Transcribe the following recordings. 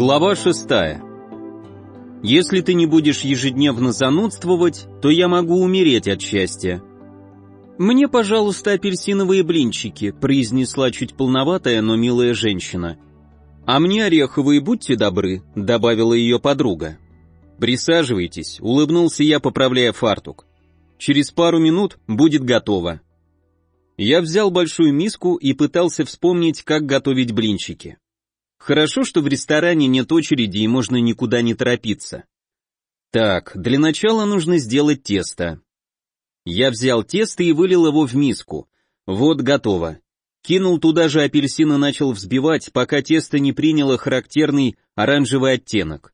Глава шестая. Если ты не будешь ежедневно занудствовать, то я могу умереть от счастья. Мне, пожалуйста, апельсиновые блинчики, произнесла чуть полноватая, но милая женщина. А мне ореховые, будьте добры, добавила ее подруга. Присаживайтесь, улыбнулся я, поправляя фартук. Через пару минут будет готово. Я взял большую миску и пытался вспомнить, как готовить блинчики. Хорошо, что в ресторане нет очереди и можно никуда не торопиться. Так, для начала нужно сделать тесто. Я взял тесто и вылил его в миску. Вот готово. Кинул туда же апельсин и начал взбивать, пока тесто не приняло характерный оранжевый оттенок.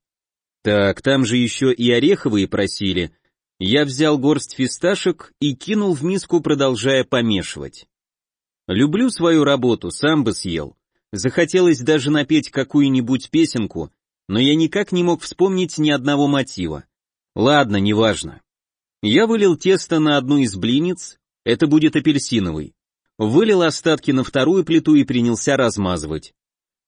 Так, там же еще и ореховые просили. Я взял горсть фисташек и кинул в миску, продолжая помешивать. Люблю свою работу, сам бы съел. Захотелось даже напеть какую-нибудь песенку, но я никак не мог вспомнить ни одного мотива. Ладно, неважно. Я вылил тесто на одну из блинниц, это будет апельсиновый. Вылил остатки на вторую плиту и принялся размазывать.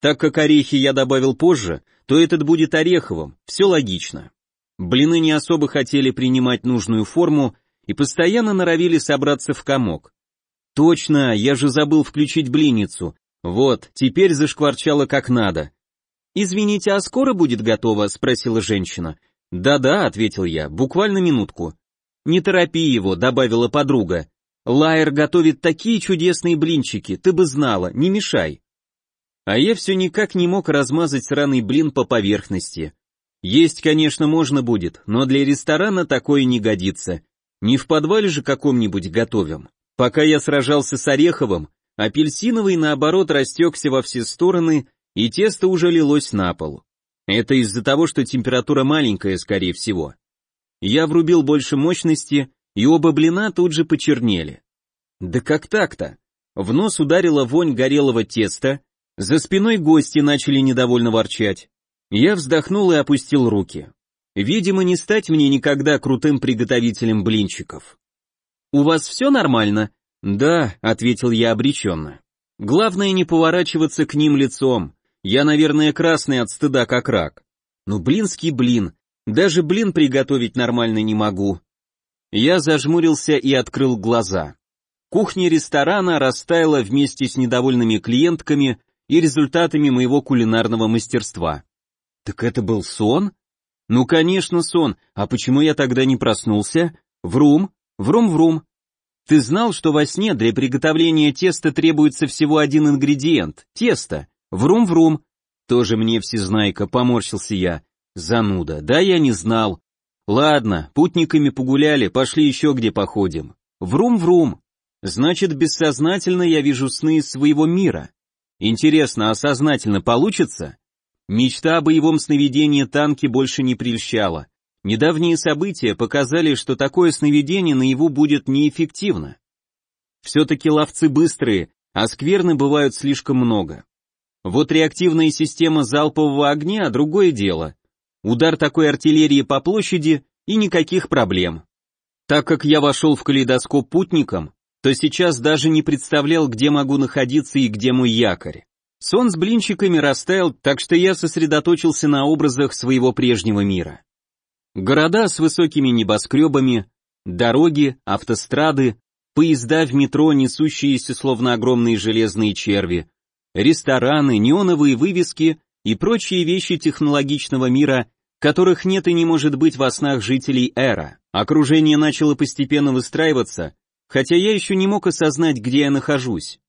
Так как орехи я добавил позже, то этот будет ореховым, все логично. Блины не особо хотели принимать нужную форму и постоянно норовили собраться в комок. Точно, я же забыл включить блинницу, вот, теперь зашкварчало как надо. «Извините, а скоро будет готово?» — спросила женщина. «Да-да», — ответил я, — «буквально минутку». «Не торопи его», — добавила подруга. «Лайер готовит такие чудесные блинчики, ты бы знала, не мешай». А я все никак не мог размазать сраный блин по поверхности. Есть, конечно, можно будет, но для ресторана такое не годится. Не в подвале же каком-нибудь готовим. Пока я сражался с Ореховым, Апельсиновый, наоборот, растекся во все стороны, и тесто уже лилось на пол. Это из-за того, что температура маленькая, скорее всего. Я врубил больше мощности, и оба блина тут же почернели. Да как так-то? В нос ударила вонь горелого теста, за спиной гости начали недовольно ворчать. Я вздохнул и опустил руки. Видимо, не стать мне никогда крутым приготовителем блинчиков. «У вас все нормально?» «Да», — ответил я обреченно. «Главное не поворачиваться к ним лицом. Я, наверное, красный от стыда как рак. Но блинский блин. Даже блин приготовить нормально не могу». Я зажмурился и открыл глаза. Кухня ресторана растаяла вместе с недовольными клиентками и результатами моего кулинарного мастерства. Так это был сон? Ну, конечно, сон. А почему я тогда не проснулся? Врум, врум-врум. Ты знал, что во сне для приготовления теста требуется всего один ингредиент – тесто. Врум-врум. Тоже мне всезнайка, поморщился я. Зануда, да я не знал. Ладно, путниками погуляли, пошли еще где походим. Врум-врум. Значит, бессознательно я вижу сны из своего мира. Интересно, а сознательно получится? Мечта о боевом сновидении танки больше не прельщала. Недавние события показали, что такое сновидение наяву будет неэффективно. Все-таки ловцы быстрые, а скверны бывают слишком много. Вот реактивная система залпового огня – другое дело. Удар такой артиллерии по площади и никаких проблем. Так как я вошел в калейдоскоп путником, то сейчас даже не представлял, где могу находиться и где мой якорь. Сон с блинчиками растаял, так что я сосредоточился на образах своего прежнего мира. Города с высокими небоскребами, дороги, автострады, поезда в метро, несущиеся словно огромные железные черви, рестораны, неоновые вывески и прочие вещи технологичного мира, которых нет и не может быть во снах жителей Эра. Окружение начало постепенно выстраиваться, хотя я еще не мог осознать, где я нахожусь.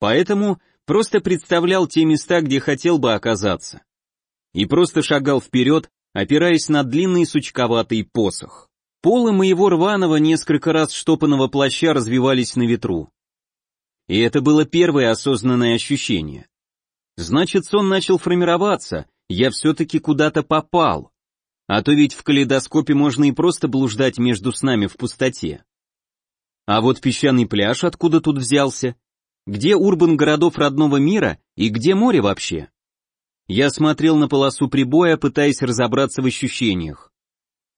Поэтому просто представлял те места, где хотел бы оказаться. И просто шагал вперед, опираясь на длинный сучковатый посох. Полы моего рваного, несколько раз штопанного плаща развивались на ветру. И это было первое осознанное ощущение. Значит, сон начал формироваться, я все-таки куда-то попал. А то ведь в калейдоскопе можно и просто блуждать между снами в пустоте. А вот песчаный пляж откуда тут взялся? Где урбан городов родного мира и где море вообще? Я смотрел на полосу прибоя, пытаясь разобраться в ощущениях.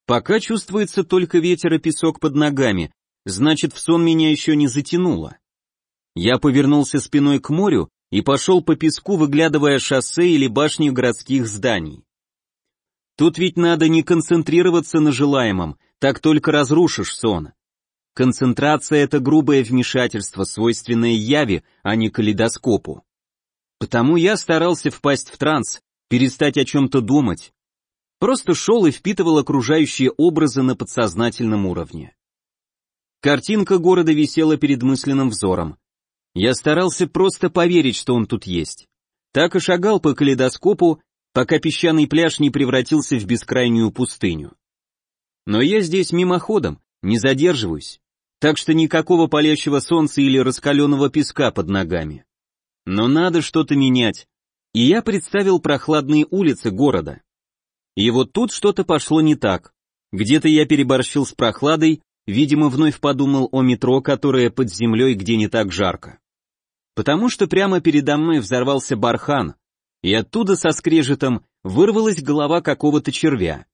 Пока чувствуется только ветер и песок под ногами, значит в сон меня еще не затянуло. Я повернулся спиной к морю и пошел по песку, выглядывая шоссе или башни городских зданий. Тут ведь надо не концентрироваться на желаемом, так только разрушишь сон. Концентрация — это грубое вмешательство, свойственное яви, а не калейдоскопу. Потому я старался впасть в транс, перестать о чем-то думать. Просто шел и впитывал окружающие образы на подсознательном уровне. Картинка города висела перед мысленным взором. Я старался просто поверить, что он тут есть. Так и шагал по калейдоскопу, пока песчаный пляж не превратился в бескрайнюю пустыню. Но я здесь мимоходом, не задерживаюсь, так что никакого палящего солнца или раскаленного песка под ногами. Но надо что-то менять, и я представил прохладные улицы города. И вот тут что-то пошло не так. Где-то я переборщил с прохладой, видимо, вновь подумал о метро, которое под землей, где не так жарко. Потому что прямо передо мной взорвался бархан, и оттуда со скрежетом вырвалась голова какого-то червя.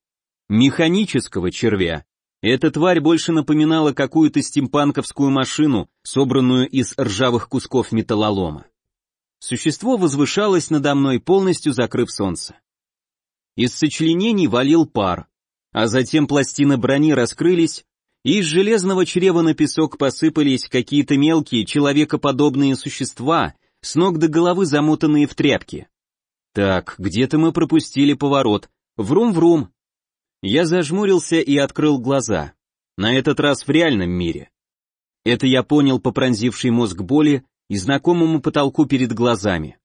Механического червя. Эта тварь больше напоминала какую-то стимпанковскую машину, собранную из ржавых кусков металлолома. Существо возвышалось надо мной, полностью закрыв солнце. Из сочленений валил пар, а затем пластины брони раскрылись, и из железного чрева на песок посыпались какие-то мелкие, человекоподобные существа, с ног до головы замотанные в тряпки. Так, где-то мы пропустили поворот. Врум-врум. Я зажмурился и открыл глаза. На этот раз в реальном мире. Это я понял по пронзившей мозг боли и знакомому потолку перед глазами.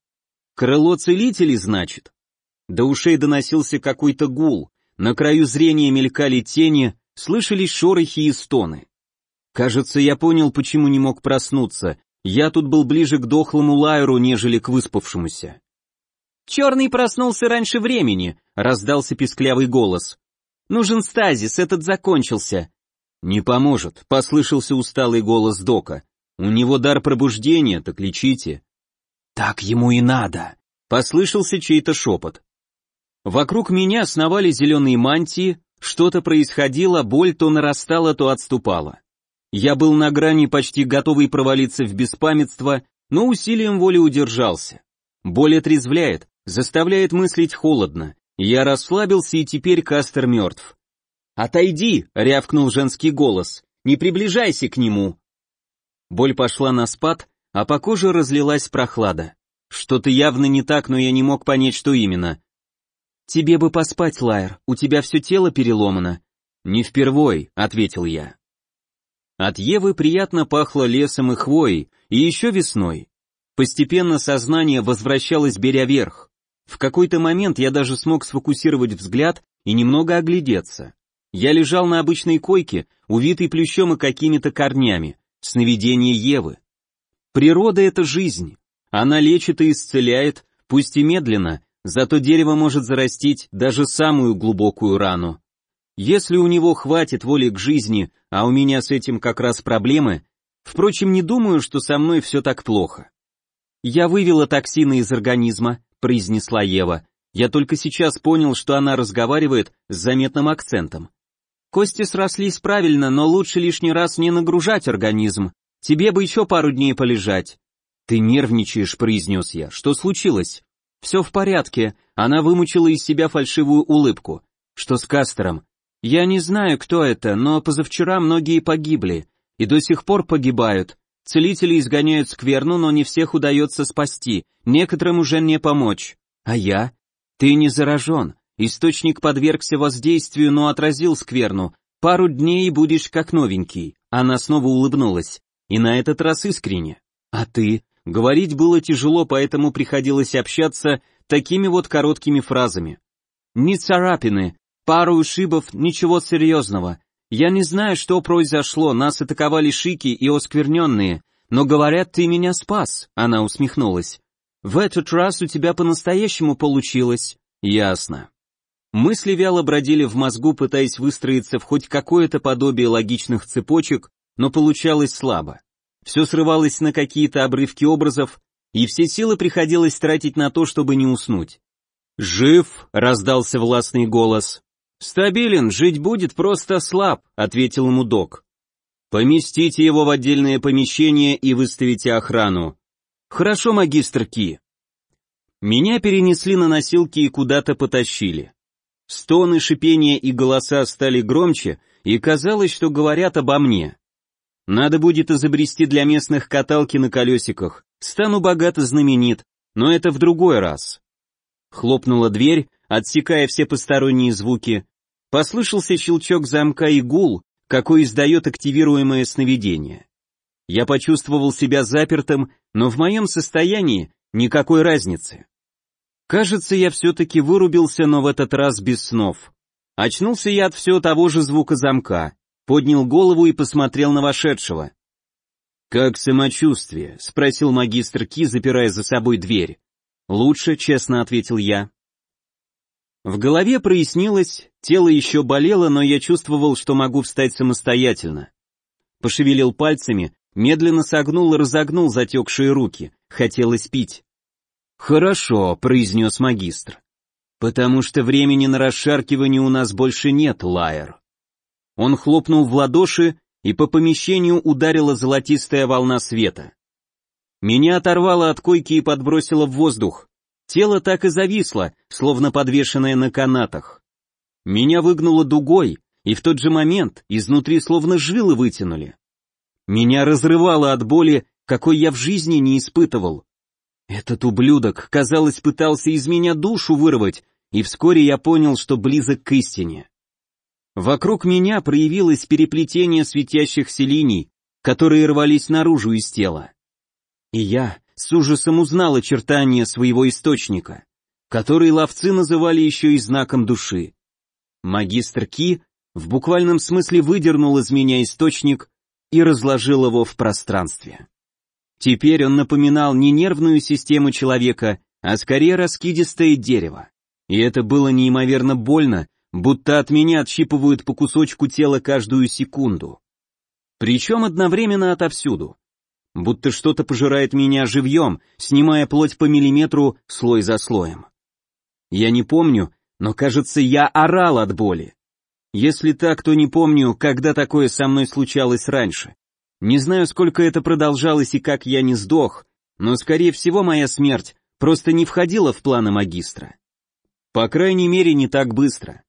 Крыло целителей, значит? До ушей доносился какой-то гул, на краю зрения мелькали тени, слышались шорохи и стоны. Кажется, я понял, почему не мог проснуться, я тут был ближе к дохлому лайеру, нежели к выспавшемуся. «Черный проснулся раньше времени», — раздался писклявый голос. «Нужен стазис, этот закончился». «Не поможет», — послышался усталый голос Дока. У него дар пробуждения, так лечите. Так ему и надо, послышался чей-то шепот. Вокруг меня сновали зеленые мантии, что-то происходило, боль то нарастала, то отступала. Я был на грани, почти готовый провалиться в беспамятство, но усилием воли удержался. Боль отрезвляет, заставляет мыслить холодно. Я расслабился, и теперь Кастер мертв. «Отойди!» — рявкнул женский голос. «Не приближайся к нему!» Боль пошла на спад, а по коже разлилась прохлада. Что-то явно не так, но я не мог понять, что именно. «Тебе бы поспать, Лайер, у тебя все тело переломано». «Не впервой», — ответил я. От Евы приятно пахло лесом и хвоей, и еще весной. Постепенно сознание возвращалось беря вверх. В какой-то момент я даже смог сфокусировать взгляд и немного оглядеться. Я лежал на обычной койке, увитый плющом и какими-то корнями. Сновидение Евы. Природа — это жизнь. Она лечит и исцеляет, пусть и медленно, зато дерево может зарастить даже самую глубокую рану. Если у него хватит воли к жизни, а у меня с этим как раз проблемы, впрочем, не думаю, что со мной все так плохо. «Я вывела токсины из организма», — произнесла Ева. Я только сейчас понял, что она разговаривает с заметным акцентом. Кости срослись правильно, но лучше лишний раз не нагружать организм. Тебе бы еще пару дней полежать. Ты нервничаешь, произнес я. Что случилось? Все в порядке. Она вымучила из себя фальшивую улыбку. Что с Кастером? Я не знаю, кто это, но позавчера многие погибли. И до сих пор погибают. Целители изгоняют скверну, но не всех удается спасти. Некоторым уже не помочь. А я? Ты не заражен. Источник подвергся воздействию, но отразил скверну. Пару дней и будешь как новенький. Она снова улыбнулась. И на этот раз искренне. А ты? Говорить было тяжело, поэтому приходилось общаться такими вот короткими фразами. Ни царапины, пару ушибов, ничего серьезного. Я не знаю, что произошло, нас атаковали шики и оскверненные, но говорят, ты меня спас, она усмехнулась. В этот раз у тебя по-настоящему получилось. Ясно. Мысли вяло бродили в мозгу, пытаясь выстроиться в хоть какое-то подобие логичных цепочек, но получалось слабо. Все срывалось на какие-то обрывки образов, и все силы приходилось тратить на то, чтобы не уснуть. «Жив!» — раздался властный голос. «Стабилен, жить будет, просто слаб», — ответил ему док. «Поместите его в отдельное помещение и выставите охрану». Хорошо, магистр Ки. Меня перенесли на носилки и куда-то потащили. Стоны, шипения и голоса стали громче, и казалось, что говорят обо мне. Надо будет изобрести для местных каталки на колесиках, стану богат и знаменит, но это в другой раз. Хлопнула дверь, отсекая все посторонние звуки. Послышался щелчок замка и гул, какой издает активируемое сновидение. Я почувствовал себя запертым, но в моем состоянии никакой разницы. Кажется, я все-таки вырубился, но в этот раз без снов. Очнулся я от всего того же звука замка, поднял голову и посмотрел на вошедшего. «Как самочувствие?» — спросил магистр Ки, запирая за собой дверь. «Лучше», — честно ответил я. В голове прояснилось, тело еще болело, но я чувствовал, что могу встать самостоятельно. Пошевелил пальцами, медленно согнул и разогнул затекшие руки, хотелось пить. «Хорошо», — произнес магистр. «Потому что времени на расшаркивание у нас больше нет, Лайер». Он хлопнул в ладоши, и по помещению ударила золотистая волна света. Меня оторвало от койки и подбросило в воздух. Тело так и зависло, словно подвешенное на канатах. Меня выгнуло дугой, и в тот же момент изнутри словно жилы вытянули. Меня разрывало от боли, какой я в жизни не испытывал. Этот ублюдок, казалось, пытался из меня душу вырвать, и вскоре я понял, что близок к истине. Вокруг меня проявилось переплетение светящихся линий, которые рвались наружу из тела. И я, с ужасом узнал очертания своего источника, который ловцы называли еще и знаком души. Магистр Ки в буквальном смысле выдернул из меня источник и разложил его в пространстве. Теперь он напоминал не нервную систему человека, а скорее раскидистое дерево. И это было неимоверно больно, будто от меня отщипывают по кусочку тела каждую секунду. Причем одновременно отовсюду будто что-то пожирает меня живьем, снимая плоть по миллиметру слой за слоем. Я не помню, но кажется, я орал от боли. Если так, то не помню, когда такое со мной случалось раньше. Не знаю, сколько это продолжалось и как я не сдох, но, скорее всего, моя смерть просто не входила в планы магистра. По крайней мере, не так быстро.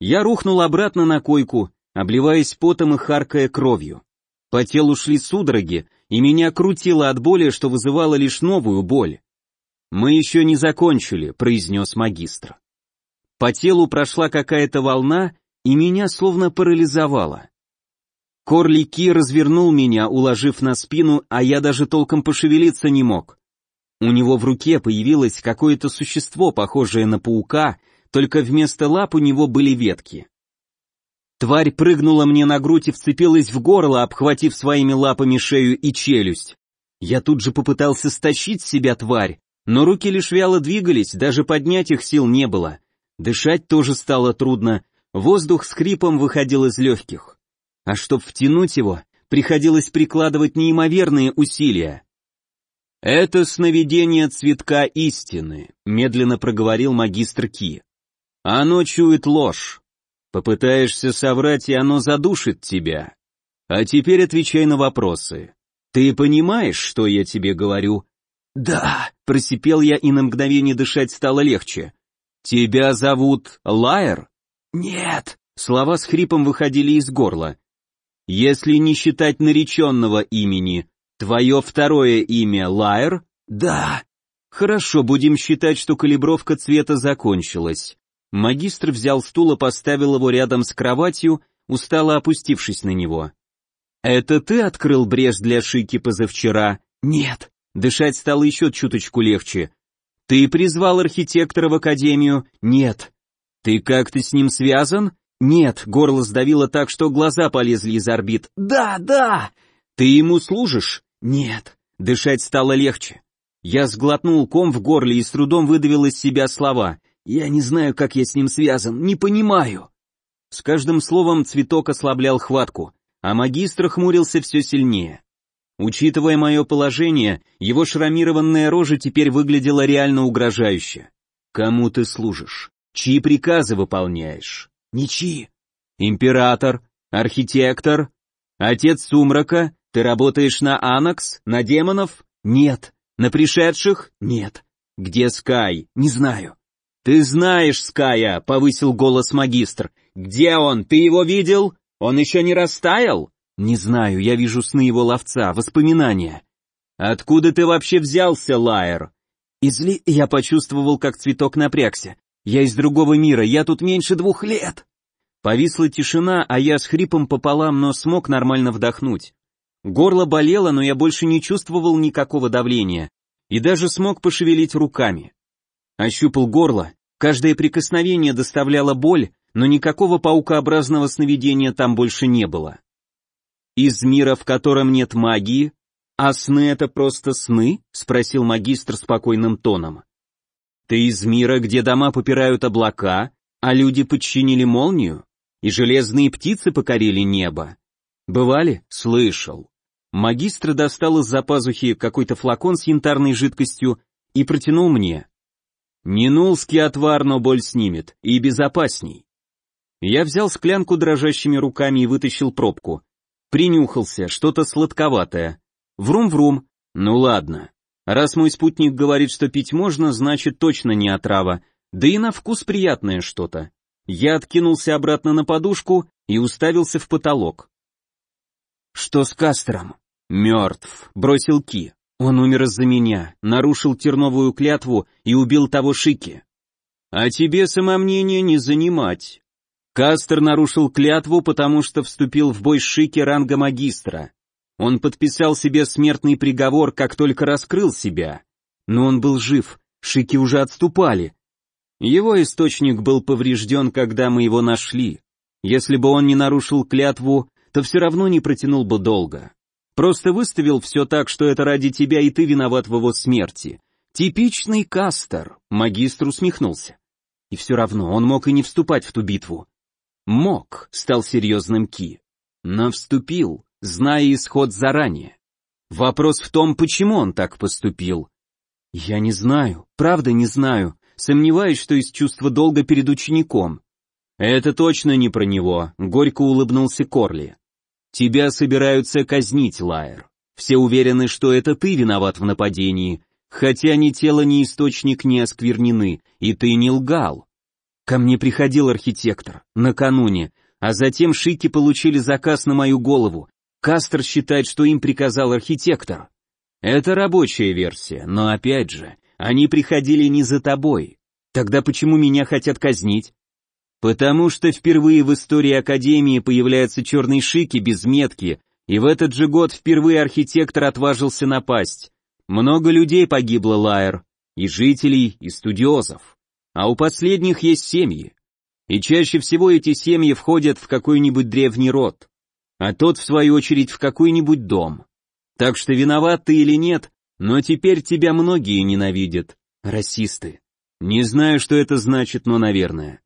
Я рухнул обратно на койку, обливаясь потом и харкая кровью. По телу шли судороги, и меня крутило от боли, что вызывало лишь новую боль. «Мы еще не закончили», — произнес магистр. По телу прошла какая-то волна, и меня словно парализовало. Корли Ки развернул меня, уложив на спину, а я даже толком пошевелиться не мог. У него в руке появилось какое-то существо, похожее на паука, только вместо лап у него были ветки. Тварь прыгнула мне на грудь и вцепилась в горло, обхватив своими лапами шею и челюсть. Я тут же попытался стащить с себя тварь, но руки лишь вяло двигались, даже поднять их сил не было. Дышать тоже стало трудно, воздух скрипом выходил из легких. А чтоб втянуть его, приходилось прикладывать неимоверные усилия. «Это сновидение цветка истины», — медленно проговорил магистр Ки. «Оно чует ложь. Попытаешься соврать, и оно задушит тебя. А теперь отвечай на вопросы. Ты понимаешь, что я тебе говорю? Да, просипел я, и на мгновение дышать стало легче. Тебя зовут Лайер? Нет. Слова с хрипом выходили из горла. Если не считать нареченного имени, твое второе имя Лайер? Да. Хорошо, будем считать, что калибровка цвета закончилась. Магистр взял стул и поставил его рядом с кроватью, устало опустившись на него. «Это ты открыл брешь для Шики позавчера?» «Нет». Дышать стало еще чуточку легче. «Ты призвал архитектора в академию?» «Нет». «Ты как-то с ним связан?» «Нет». Горло сдавило так, что глаза полезли из орбит. «Да, да!» «Ты ему служишь?» «Нет». Дышать стало легче. Я сглотнул ком в горле и с трудом выдавил из себя слова. Я не знаю, как я с ним связан, не понимаю. С каждым словом цветок ослаблял хватку, а магистр хмурился все сильнее. Учитывая мое положение, его шрамированная рожа теперь выглядела реально угрожающе. Кому ты служишь? Чьи приказы выполняешь? Ничьи. Император? Архитектор? Отец сумрака? Ты работаешь на Анакс? На демонов? Нет. На пришедших? Нет. Где Скай? Не знаю. Ты знаешь Ская, повысил голос магистр. Где он? Ты его видел? Он еще не растаял? Не знаю, я вижу сны его ловца, воспоминания. Откуда ты вообще взялся, Лайер? Изли... Я почувствовал, как цветок напрягся. Я из другого мира, я тут меньше двух лет. Повисла тишина, а я с хрипом пополам, но смог нормально вдохнуть. Горло болело, но я больше не чувствовал никакого давления. И даже смог пошевелить руками. Ощупал горло, каждое прикосновение доставляло боль, но никакого паукообразного сновидения там больше не было. Из мира, в котором нет магии, а сны это просто сны? Спросил магистр спокойным тоном. Ты из мира, где дома попирают облака, а люди подчинили молнию? И железные птицы покорили небо? Бывали? Слышал. Магистр достал из-за пазухи какой-то флакон с янтарной жидкостью и протянул мне. Ненулский отвар, но боль снимет, и безопасней. Я взял склянку дрожащими руками и вытащил пробку. Принюхался, что-то сладковатое. Врум-врум. Ну ладно. Раз мой спутник говорит, что пить можно, значит точно не отрава. Да и на вкус приятное что-то. Я откинулся обратно на подушку и уставился в потолок. Что с Кастером? Мертв, бросил Ки. Он умер из-за меня, нарушил терновую клятву и убил того Шики. А тебе самомнение не занимать. Кастер нарушил клятву, потому что вступил в бой с Шики ранга магистра. Он подписал себе смертный приговор, как только раскрыл себя. Но он был жив, Шики уже отступали. Его источник был поврежден, когда мы его нашли. Если бы он не нарушил клятву, то все равно не протянул бы долго. Просто выставил все так, что это ради тебя и ты виноват в его смерти. Типичный Кастер, магистр усмехнулся. И все равно он мог и не вступать в ту битву. Мог, стал серьезным Ки. Но вступил, зная исход заранее. Вопрос в том, почему он так поступил. Я не знаю, правда не знаю, сомневаюсь, что из чувства долга перед учеником. Это точно не про него, горько улыбнулся Корли. Тебя собираются казнить, Лайер. Все уверены, что это ты виноват в нападении, хотя ни тело, ни источник не осквернены, и ты не лгал. Ко мне приходил архитектор, накануне, а затем шики получили заказ на мою голову, Кастер считает, что им приказал архитектор. Это рабочая версия, но опять же, они приходили не за тобой. Тогда почему меня хотят казнить? Потому что впервые в истории Академии появляются черные шики без метки, и в этот же год впервые архитектор отважился напасть. Много людей погибло, Лайер, и жителей, и студиозов. А у последних есть семьи. И чаще всего эти семьи входят в какой-нибудь древний род а тот, в свою очередь, в какой-нибудь дом. Так что виноват ты или нет, но теперь тебя многие ненавидят. Расисты. Не знаю, что это значит, но наверное.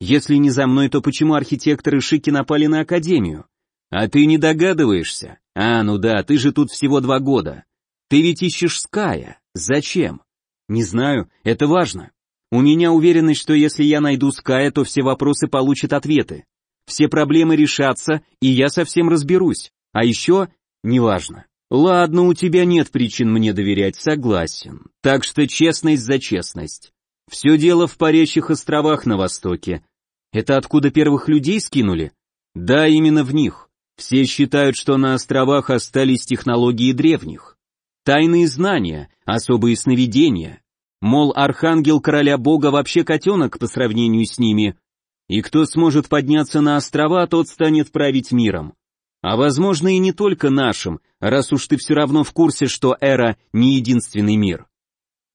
Если не за мной, то почему архитекторы Шики напали на Академию? А ты не догадываешься? А, ну да, ты же тут всего два года. Ты ведь ищешь Ская. Зачем? Не знаю, это важно. У меня уверенность, что если я найду Ская, то все вопросы получат ответы все проблемы решатся, и я совсем разберусь. А еще, неважно. Ладно, у тебя нет причин мне доверять, согласен. Так что честность за честность. Все дело в парящих островах на востоке. Это откуда первых людей скинули? Да, именно в них. Все считают, что на островах остались технологии древних. Тайные знания, особые сновидения. Мол, архангел короля бога вообще котенок по сравнению с ними, и кто сможет подняться на острова, тот станет править миром. А возможно и не только нашим, раз уж ты все равно в курсе, что Эра не единственный мир.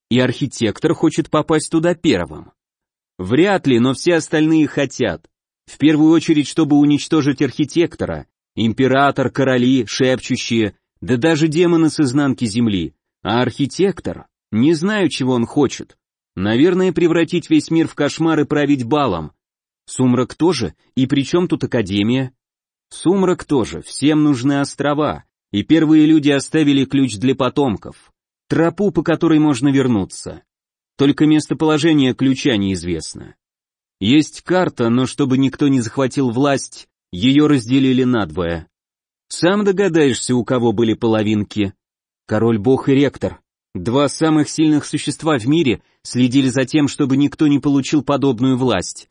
И архитектор хочет попасть туда первым. Вряд ли, но все остальные хотят. В первую очередь, чтобы уничтожить архитектора, император, короли, шепчущие, да даже демоны с изнанки земли. А архитектор, не знаю, чего он хочет. Наверное, превратить весь мир в кошмар и править балом, Сумрак тоже? И при чем тут Академия? Сумрак тоже, всем нужны острова, и первые люди оставили ключ для потомков. Тропу, по которой можно вернуться. Только местоположение ключа неизвестно. Есть карта, но чтобы никто не захватил власть, ее разделили надвое. Сам догадаешься, у кого были половинки. Король-бог и ректор. Два самых сильных существа в мире следили за тем, чтобы никто не получил подобную власть.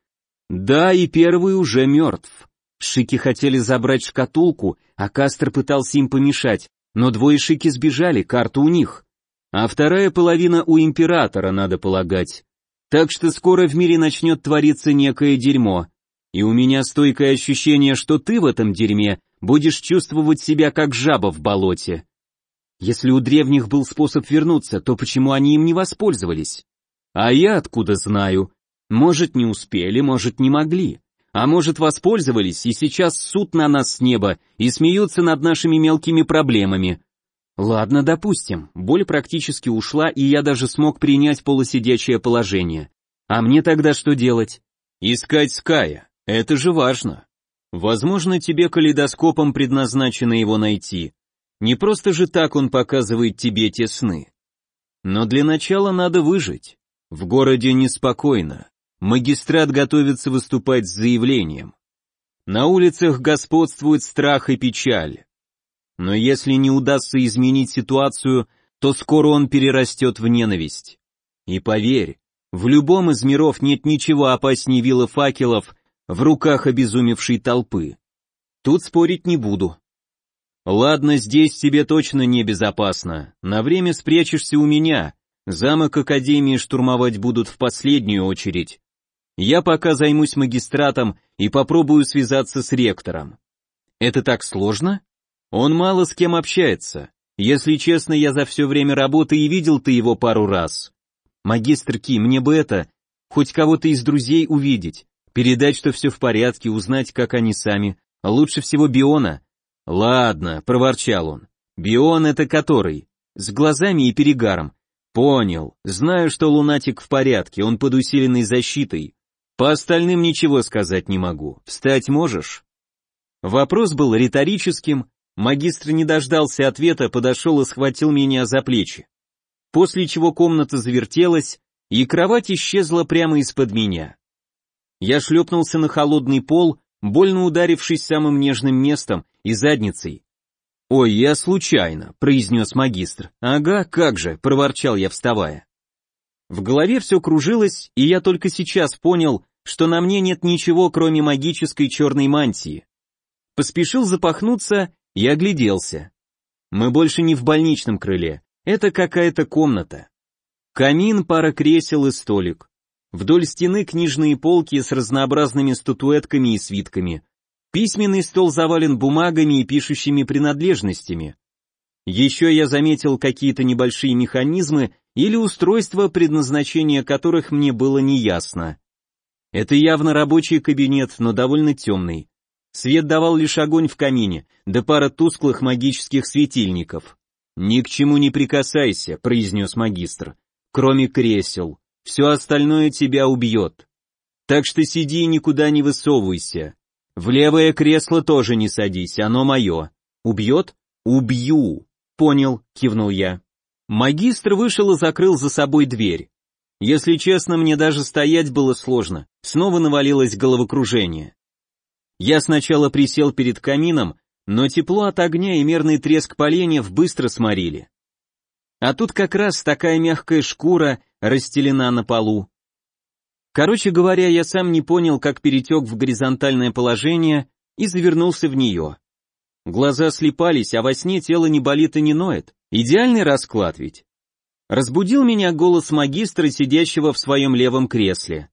Да, и первый уже мертв. Шики хотели забрать шкатулку, а Кастер пытался им помешать, но двое Шики сбежали, карта у них. А вторая половина у Императора, надо полагать. Так что скоро в мире начнет твориться некое дерьмо. И у меня стойкое ощущение, что ты в этом дерьме будешь чувствовать себя как жаба в болоте. Если у древних был способ вернуться, то почему они им не воспользовались? А я откуда знаю? Может, не успели, может, не могли. А может, воспользовались, и сейчас суд на нас с неба и смеются над нашими мелкими проблемами. Ладно, допустим, боль практически ушла, и я даже смог принять полусидячее положение. А мне тогда что делать? Искать Ская. Это же важно. Возможно, тебе калейдоскопом предназначено его найти. Не просто же так он показывает тебе те сны. Но для начала надо выжить. В городе неспокойно. Магистрат готовится выступать с заявлением. На улицах господствует страх и печаль. Но если не удастся изменить ситуацию, то скоро он перерастет в ненависть. И поверь, в любом из миров нет ничего опаснее вилы факелов в руках обезумевшей толпы. Тут спорить не буду. Ладно, здесь тебе точно небезопасно. На время спрячешься у меня. Замок Академии штурмовать будут в последнюю очередь. Я пока займусь магистратом и попробую связаться с ректором. Это так сложно? Он мало с кем общается. Если честно, я за все время работы и видел ты его пару раз. Магистр Ки, мне бы это, хоть кого-то из друзей увидеть, передать, что все в порядке, узнать, как они сами, лучше всего Биона. Ладно, проворчал он. Бион это который? С глазами и перегаром. Понял, знаю, что лунатик в порядке, он под усиленной защитой, по остальным ничего сказать не могу. Встать можешь? Вопрос был риторическим, магистр не дождался ответа, подошел и схватил меня за плечи. После чего комната завертелась, и кровать исчезла прямо из-под меня. Я шлепнулся на холодный пол, больно ударившись самым нежным местом и задницей. «Ой, я случайно», — произнес магистр. «Ага, как же», — проворчал я, вставая. В голове все кружилось, и я только сейчас понял, что на мне нет ничего, кроме магической черной мантии. Поспешил запахнуться и огляделся. Мы больше не в больничном крыле, это какая-то комната. Камин, пара кресел и столик. Вдоль стены книжные полки с разнообразными статуэтками и свитками. Письменный стол завален бумагами и пишущими принадлежностями. Еще я заметил какие-то небольшие механизмы или устройства, предназначение которых мне было неясно. Это явно рабочий кабинет, но довольно темный. Свет давал лишь огонь в камине, да пара тусклых магических светильников. «Ни к чему не прикасайся», — произнес магистр, — «кроме кресел. Все остальное тебя убьет. Так что сиди и никуда не высовывайся. В левое кресло тоже не садись, оно мое. Убьет? Убью. Понял, кивнул я. Магистр вышел и закрыл за собой дверь. Если честно, мне даже стоять было сложно, снова навалилось головокружение. Я сначала присел перед камином, но тепло от огня и мерный треск поленьев быстро сморили. А тут как раз такая мягкая шкура расстелена на полу. Короче говоря, я сам не понял, как перетек в горизонтальное положение и завернулся в нее. Глаза слепались, а во сне тело не болит и не ноет. Идеальный расклад ведь. Разбудил меня голос магистра, сидящего в своем левом кресле.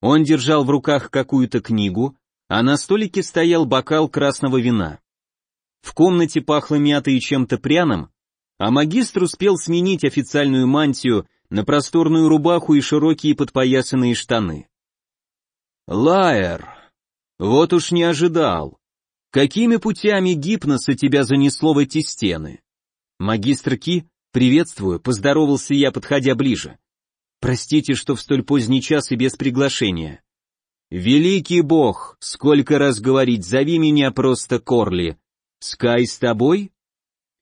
Он держал в руках какую-то книгу, а на столике стоял бокал красного вина. В комнате пахло мятой и чем-то пряным, а магистр успел сменить официальную мантию на просторную рубаху и широкие подпоясанные штаны. Лаер, вот уж не ожидал. Какими путями гипноса тебя занесло в эти стены? «Магистр Ки, приветствую», — поздоровался я, подходя ближе. «Простите, что в столь поздний час и без приглашения». «Великий бог, сколько раз говорить, зови меня просто Корли. Скай с тобой?»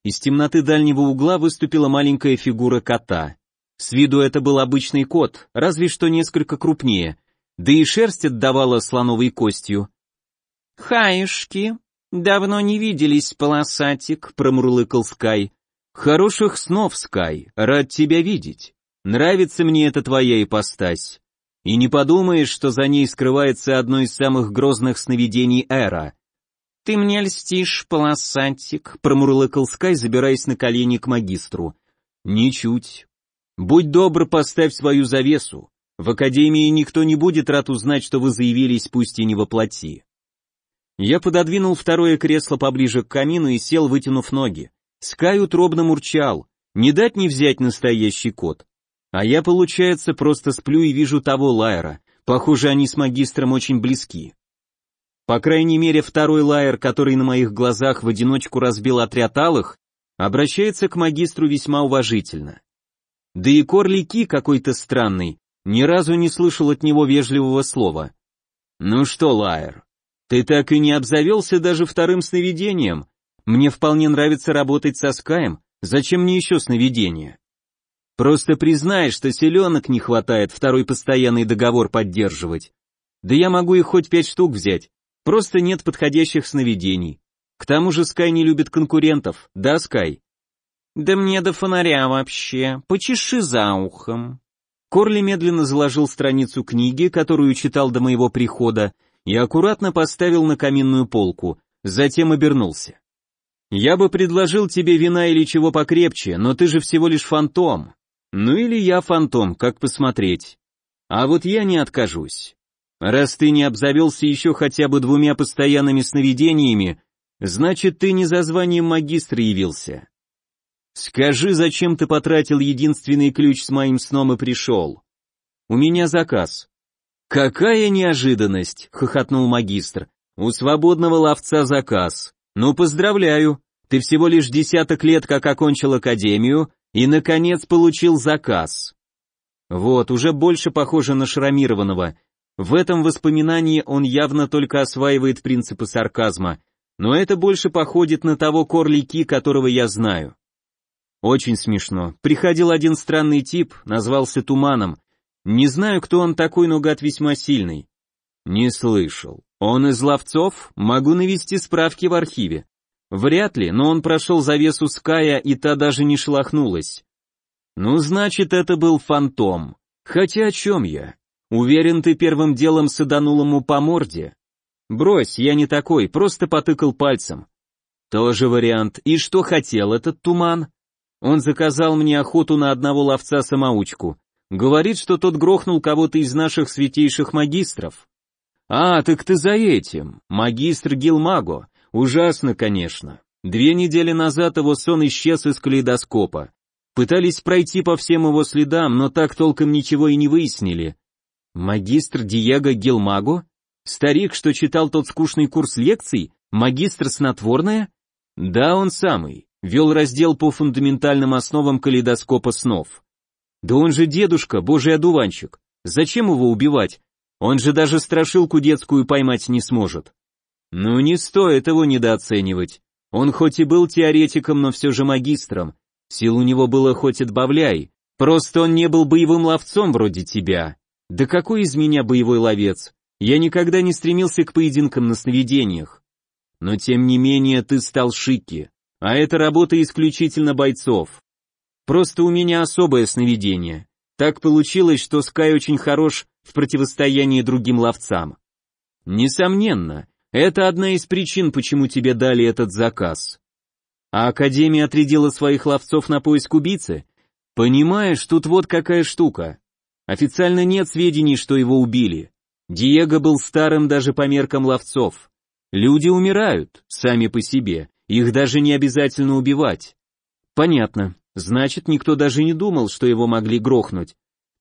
Из темноты дальнего угла выступила маленькая фигура кота. С виду это был обычный кот, разве что несколько крупнее, да и шерсть отдавала слоновой костью. «Хаишки, давно не виделись, полосатик», — промурлыкал Скай. Хороших снов, Скай, рад тебя видеть. Нравится мне эта твоя ипостась. И не подумаешь, что за ней скрывается одно из самых грозных сновидений Эра. «Ты мне льстишь, полосатик», — промурлыкал Скай, забираясь на колени к магистру. «Ничуть. Будь добр, поставь свою завесу. В Академии никто не будет рад узнать, что вы заявились, пусть и не воплоти». Я пододвинул второе кресло поближе к камину и сел, вытянув ноги. Скай утробно мурчал. Не дать не взять настоящий кот. А я, получается, просто сплю и вижу того Лайера. Похоже, они с магистром очень близки. По крайней мере, второй Лайер, который на моих глазах в одиночку разбил отряд алых, обращается к магистру весьма уважительно. Да и Корлики какой-то странный, ни разу не слышал от него вежливого слова. «Ну что, Лайер, ты так и не обзавелся даже вторым сновидением. Мне вполне нравится работать со Скаем, зачем мне еще сновидение?» Просто признай, что селенок не хватает второй постоянный договор поддерживать. Да я могу их хоть пять штук взять, просто нет подходящих сновидений. К тому же Скай не любит конкурентов, да, Скай? Да мне до фонаря вообще, почеши за ухом. Корли медленно заложил страницу книги, которую читал до моего прихода, и аккуратно поставил на каминную полку, затем обернулся. «Я бы предложил тебе вина или чего покрепче, но ты же всего лишь фантом. Ну или я фантом, как посмотреть. А вот я не откажусь. Раз ты не обзавелся еще хотя бы двумя постоянными сновидениями, значит ты не за званием магистра явился. Скажи, зачем ты потратил единственный ключ с моим сном и пришел? У меня заказ. Какая неожиданность, хохотнул магистр. У свободного ловца заказ. Ну, поздравляю, ты всего лишь десяток лет как окончил академию, и, наконец, получил заказ. Вот, уже больше похоже на шрамированного. В этом воспоминании он явно только осваивает принципы сарказма, но это больше походит на того Корлики, которого я знаю. Очень смешно. Приходил один странный тип, назвался Туманом. Не знаю, кто он такой, но гад весьма сильный. Не слышал. Он из ловцов? Могу навести справки в архиве. Вряд ли, но он прошел завесу Ская, и та даже не шелохнулась. Ну, значит, это был фантом. Хотя о чем я? Уверен, ты первым делом саданул ему по морде. Брось, я не такой, просто потыкал пальцем. Тоже вариант. И что хотел этот туман? Он заказал мне охоту на одного ловца-самоучку. Говорит, что тот грохнул кого-то из наших святейших магистров. А, так ты за этим. Магистр Гилмаго. Ужасно, конечно. Две недели назад его сон исчез из калейдоскопа. Пытались пройти по всем его следам, но так толком ничего и не выяснили. Магистр Диего Гелмаго? Старик, что читал тот скучный курс лекций? Магистр снотворное? Да, он самый. Вел раздел по фундаментальным основам калейдоскопа снов. Да он же дедушка, божий одуванчик. Зачем его убивать? Он же даже страшилку детскую поймать не сможет. Ну не стоит его недооценивать. Он хоть и был теоретиком, но все же магистром. Сил у него было хоть отбавляй. Просто он не был боевым ловцом вроде тебя. Да какой из меня боевой ловец? Я никогда не стремился к поединкам на сновидениях. Но тем не менее ты стал шики. А это работа исключительно бойцов. Просто у меня особое сновидение. Так получилось, что Скай очень хорош в противостоянии другим ловцам. Несомненно, это одна из причин, почему тебе дали этот заказ. А Академия отрядила своих ловцов на поиск убийцы? Понимаешь, тут вот какая штука. Официально нет сведений, что его убили. Диего был старым даже по меркам ловцов. Люди умирают, сами по себе, их даже не обязательно убивать. Понятно, значит, никто даже не думал, что его могли грохнуть.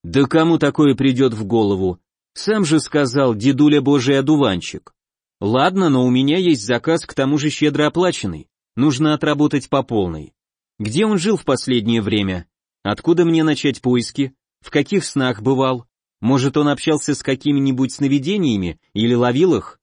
Да кому такое придет в голову? Сам же сказал, дедуля божий одуванчик. Ладно, но у меня есть заказ, к тому же щедро оплаченный. Нужно отработать по полной. Где он жил в последнее время? Откуда мне начать поиски? В каких снах бывал? Может, он общался с какими-нибудь сновидениями или ловил их?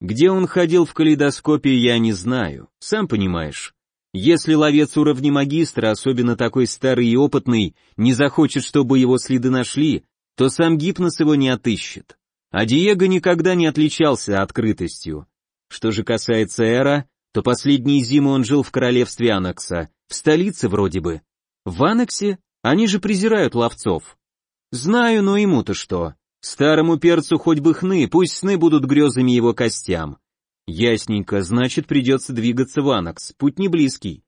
Где он ходил в калейдоскопе, я не знаю, сам понимаешь. Если ловец уровня магистра, особенно такой старый и опытный, не захочет, чтобы его следы нашли, то сам гипноз его не отыщет. А Диего никогда не отличался открытостью. Что же касается Эра, то последние зимы он жил в королевстве Анакса, в столице вроде бы. В Анаксе? Они же презирают ловцов. Знаю, но ему-то что? Старому перцу хоть бы хны, пусть сны будут грезами его костям. Ясненько, значит придется двигаться в Анакс, путь не близкий.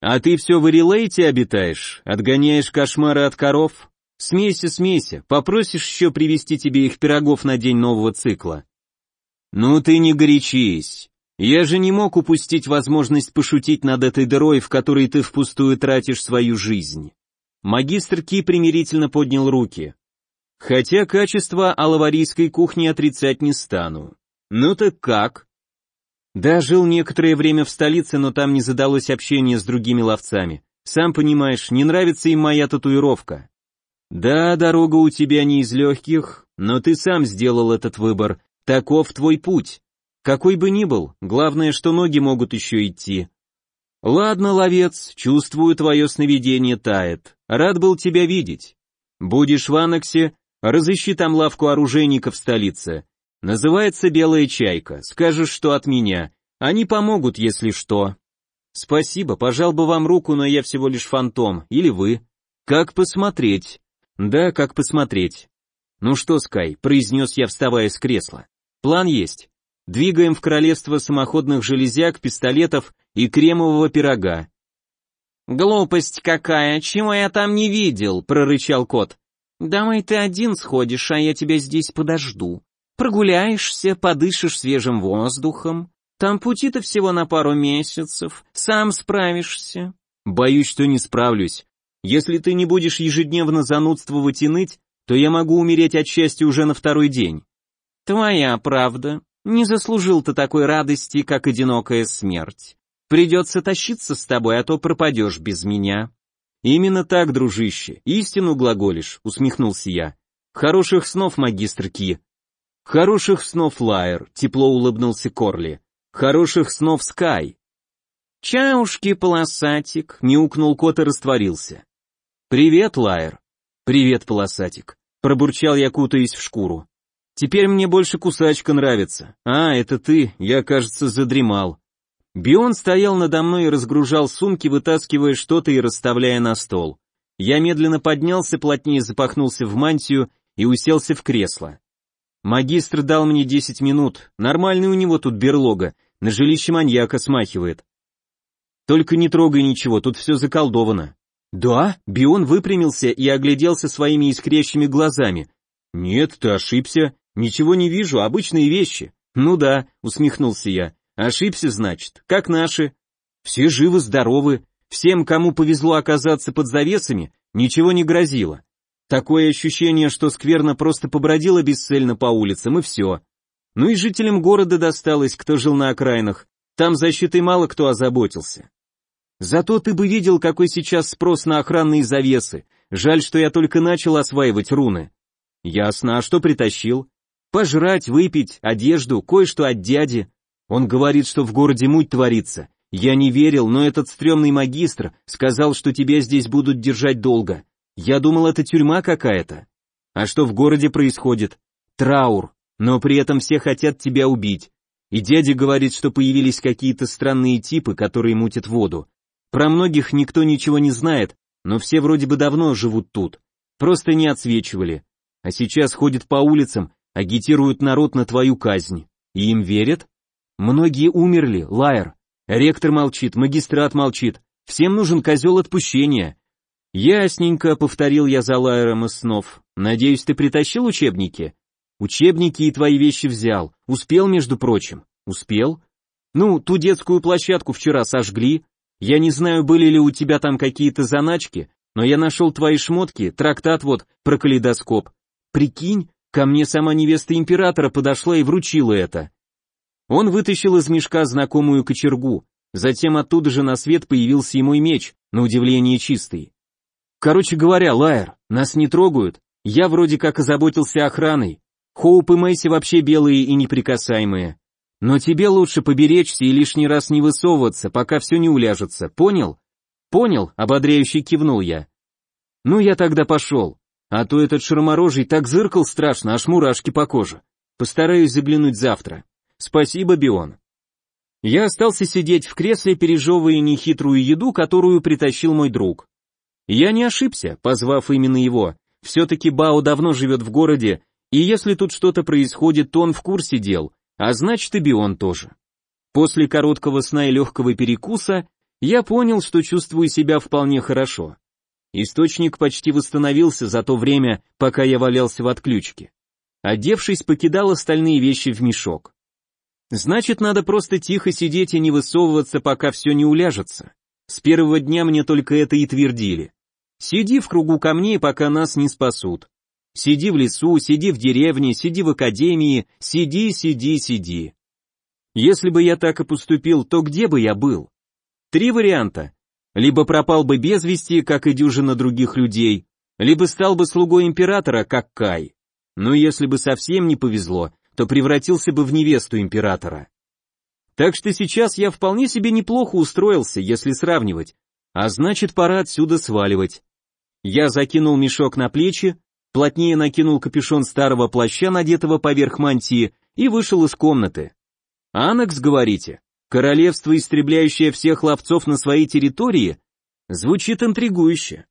А ты все в Ирилейте обитаешь, отгоняешь кошмары от коров? Смейся, смейся, попросишь еще привезти тебе их пирогов на день нового цикла. Ну ты не горячись. Я же не мог упустить возможность пошутить над этой дырой, в которой ты впустую тратишь свою жизнь. Магистр Ки примирительно поднял руки. Хотя качество алаварийской кухни отрицать не стану. Ну так как? Да, жил некоторое время в столице, но там не задалось общение с другими ловцами. Сам понимаешь, не нравится им моя татуировка. Да, дорога у тебя не из легких, но ты сам сделал этот выбор, таков твой путь. Какой бы ни был, главное, что ноги могут еще идти. Ладно, ловец, чувствую, твое сновидение тает. Рад был тебя видеть. Будешь в Анаксе, разыщи там лавку оружейников в столице. Называется «Белая чайка». Скажешь, что от меня. Они помогут, если что. Спасибо, пожал бы вам руку, но я всего лишь фантом. Или вы. Как посмотреть? Да, как посмотреть. Ну что, Скай, произнес я, вставая с кресла. План есть. Двигаем в королевство самоходных железяк, пистолетов и кремового пирога. «Глупость какая, чего я там не видел», — прорычал кот. «Домой ты один сходишь, а я тебя здесь подожду. Прогуляешься, подышишь свежим воздухом. Там пути-то всего на пару месяцев, сам справишься». «Боюсь, что не справлюсь. Если ты не будешь ежедневно занудствовать и ныть, то я могу умереть от счастья уже на второй день». «Твоя правда. Не заслужил ты такой радости, как одинокая смерть. Придется тащиться с тобой, а то пропадешь без меня». «Именно так, дружище, истину глаголишь», — усмехнулся я. «Хороших снов, магистр Ки». «Хороших снов, Лайер», — тепло улыбнулся Корли. «Хороших снов, Скай». «Чаушки, полосатик», — мяукнул кот и растворился. «Привет, Лайер». «Привет, полосатик», — пробурчал я, кутаясь в шкуру. Теперь мне больше кусачка нравится. А, это ты, я, кажется, задремал. Бион стоял надо мной и разгружал сумки, вытаскивая что-то и расставляя на стол. Я медленно поднялся, плотнее запахнулся в мантию и уселся в кресло. Магистр дал мне десять минут, нормальный у него тут берлога, на жилище маньяка смахивает. Только не трогай ничего, тут все заколдовано. Да, Бион выпрямился и огляделся своими искрящими глазами. Нет, ты ошибся, Ничего не вижу, обычные вещи. Ну да, усмехнулся я. Ошибся, значит, как наши. Все живы, здоровы, всем, кому повезло оказаться под завесами, ничего не грозило. Такое ощущение, что скверно просто побродила бесцельно по улицам, и все. Ну и жителям города досталось, кто жил на окраинах, там защитой мало кто озаботился. Зато ты бы видел, какой сейчас спрос на охранные завесы. Жаль, что я только начал осваивать руны. Ясно, а что притащил? Пожрать, выпить, одежду, кое-что от дяди. Он говорит, что в городе муть творится. Я не верил, но этот стрёмный магистр сказал, что тебя здесь будут держать долго. Я думал, это тюрьма какая-то. А что в городе происходит? Траур, но при этом все хотят тебя убить. И дядя говорит, что появились какие-то странные типы, которые мутят воду. Про многих никто ничего не знает, но все вроде бы давно живут тут. Просто не отсвечивали. А сейчас ходят по улицам агитируют народ на твою казнь. И им верят? Многие умерли, Лайер. Ректор молчит, магистрат молчит. Всем нужен козел отпущения. Ясненько, повторил я за Лайером из снов. Надеюсь, ты притащил учебники? Учебники и твои вещи взял. Успел, между прочим. Успел? Ну, ту детскую площадку вчера сожгли. Я не знаю, были ли у тебя там какие-то заначки, но я нашел твои шмотки, трактат вот про калейдоскоп. Прикинь, Ко мне сама невеста императора подошла и вручила это. Он вытащил из мешка знакомую кочергу, затем оттуда же на свет появился и мой меч, на удивление чистый. Короче говоря, Лайер, нас не трогают, я вроде как озаботился охраной. Хоуп и Мэйси вообще белые и неприкасаемые. Но тебе лучше поберечься и лишний раз не высовываться, пока все не уляжется, понял? Понял, ободряюще кивнул я. Ну я тогда пошел. А то этот шароморожий так зыркал страшно, аж мурашки по коже. Постараюсь заглянуть завтра. Спасибо, Бион. Я остался сидеть в кресле, пережевывая нехитрую еду, которую притащил мой друг. Я не ошибся, позвав именно его. Все-таки Бао давно живет в городе, и если тут что-то происходит, то он в курсе дел, а значит и Бион тоже. После короткого сна и легкого перекуса я понял, что чувствую себя вполне хорошо. Источник почти восстановился за то время, пока я валялся в отключке. Одевшись, покидал остальные вещи в мешок. Значит, надо просто тихо сидеть и не высовываться, пока все не уляжется. С первого дня мне только это и твердили. Сиди в кругу камней, пока нас не спасут. Сиди в лесу, сиди в деревне, сиди в академии, сиди, сиди, сиди. Если бы я так и поступил, то где бы я был? Три варианта. Либо пропал бы без вести, как и дюжина других людей, либо стал бы слугой императора, как Кай. Но если бы совсем не повезло, то превратился бы в невесту императора. Так что сейчас я вполне себе неплохо устроился, если сравнивать, а значит пора отсюда сваливать. Я закинул мешок на плечи, плотнее накинул капюшон старого плаща, надетого поверх мантии, и вышел из комнаты. «Анекс, говорите? Королевство, истребляющее всех ловцов на своей территории?» Звучит интригующе.